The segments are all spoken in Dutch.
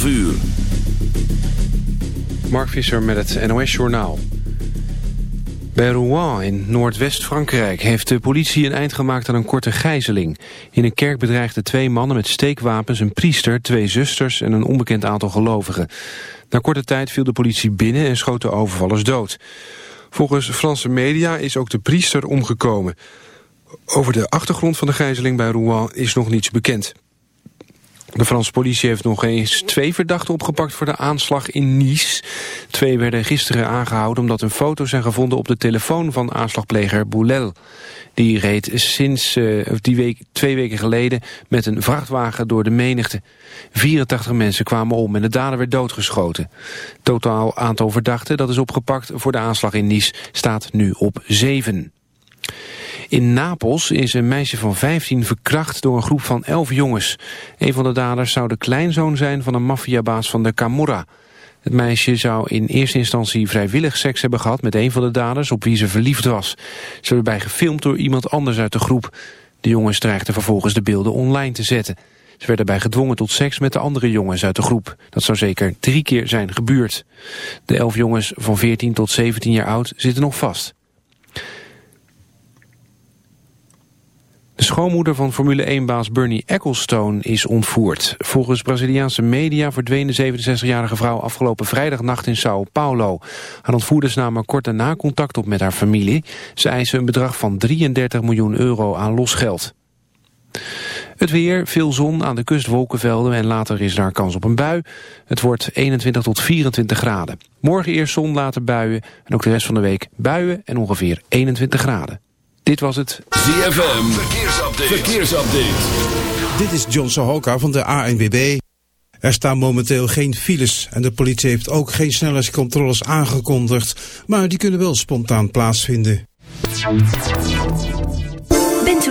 12 uur. Mark Visser met het NOS Journaal. Bij Rouen in Noordwest-Frankrijk heeft de politie een eind gemaakt aan een korte gijzeling. In een kerk bedreigden twee mannen met steekwapens een priester, twee zusters en een onbekend aantal gelovigen. Na korte tijd viel de politie binnen en schoot de overvallers dood. Volgens Franse media is ook de priester omgekomen. Over de achtergrond van de gijzeling bij Rouen is nog niets bekend. De Franse politie heeft nog eens twee verdachten opgepakt voor de aanslag in Nice. Twee werden gisteren aangehouden omdat hun foto's zijn gevonden op de telefoon van aanslagpleger Boulel. Die reed sinds uh, die week, twee weken geleden met een vrachtwagen door de menigte. 84 mensen kwamen om en de dader werd doodgeschoten. Totaal aantal verdachten dat is opgepakt voor de aanslag in Nice staat nu op 7. In Napels is een meisje van 15 verkracht door een groep van 11 jongens. Een van de daders zou de kleinzoon zijn van een maffiabaas van de Camorra. Het meisje zou in eerste instantie vrijwillig seks hebben gehad met een van de daders op wie ze verliefd was. Ze werd bij gefilmd door iemand anders uit de groep. De jongens dreigden vervolgens de beelden online te zetten. Ze werden bij gedwongen tot seks met de andere jongens uit de groep. Dat zou zeker drie keer zijn gebeurd. De elf jongens van 14 tot 17 jaar oud zitten nog vast. De schoonmoeder van Formule 1-baas Bernie Ecclestone is ontvoerd. Volgens Braziliaanse media verdween de 67-jarige vrouw afgelopen vrijdagnacht in Sao Paulo. Haar ontvoerders namen kort daarna contact op met haar familie. Ze eisen een bedrag van 33 miljoen euro aan losgeld. Het weer, veel zon, aan de kust wolkenvelden en later is daar kans op een bui. Het wordt 21 tot 24 graden. Morgen eerst zon, later buien en ook de rest van de week buien en ongeveer 21 graden. Dit was het ZFM Verkeersupdate. Verkeersupdate. Dit is John Sohoka van de ANWB. Er staan momenteel geen files en de politie heeft ook geen snelheidscontroles aangekondigd, maar die kunnen wel spontaan plaatsvinden.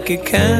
like it can.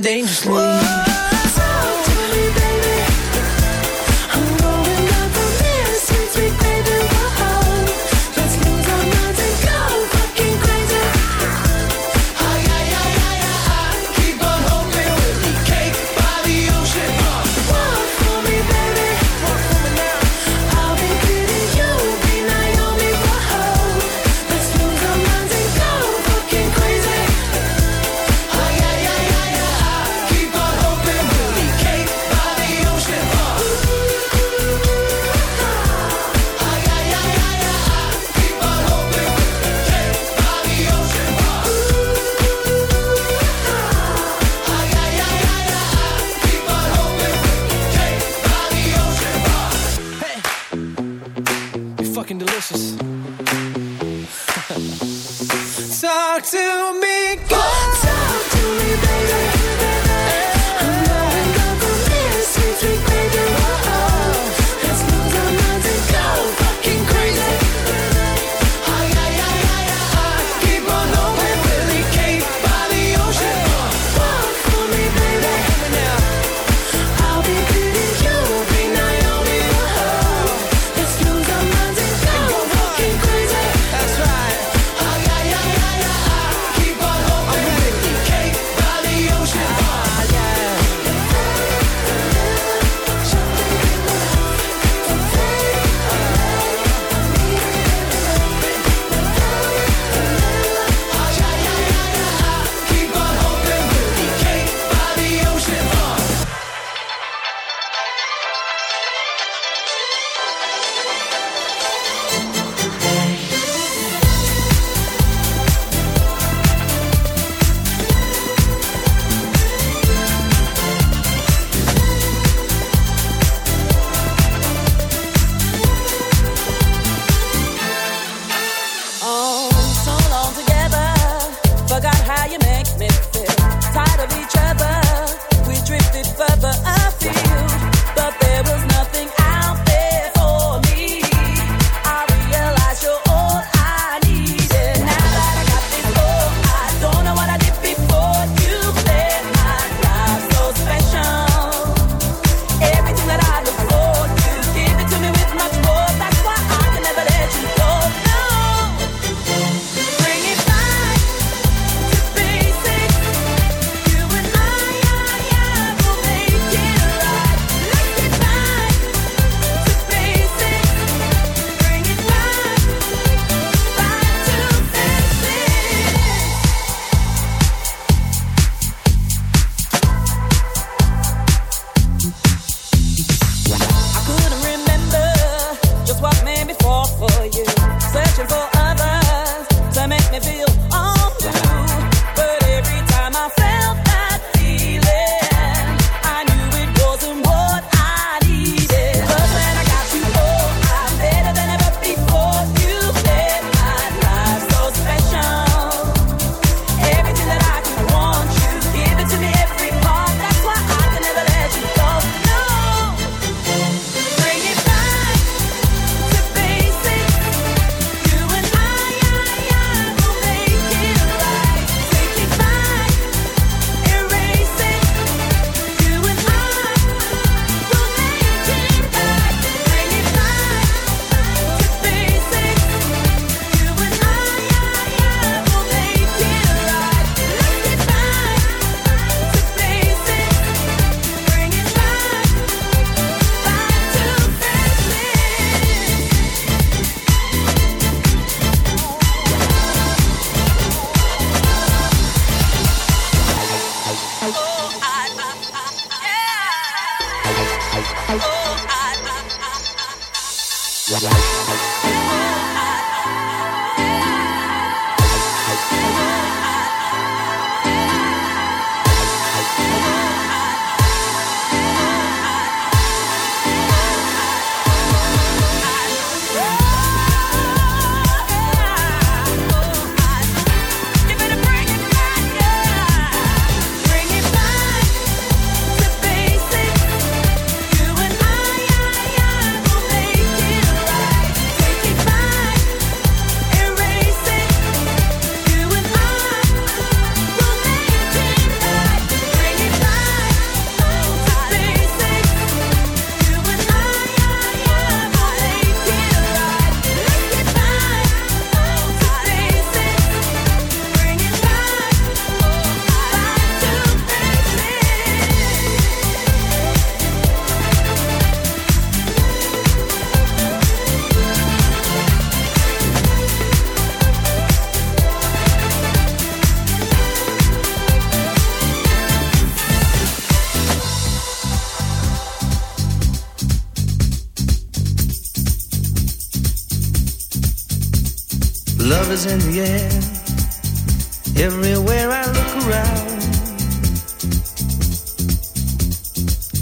dangerous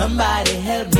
Somebody help me.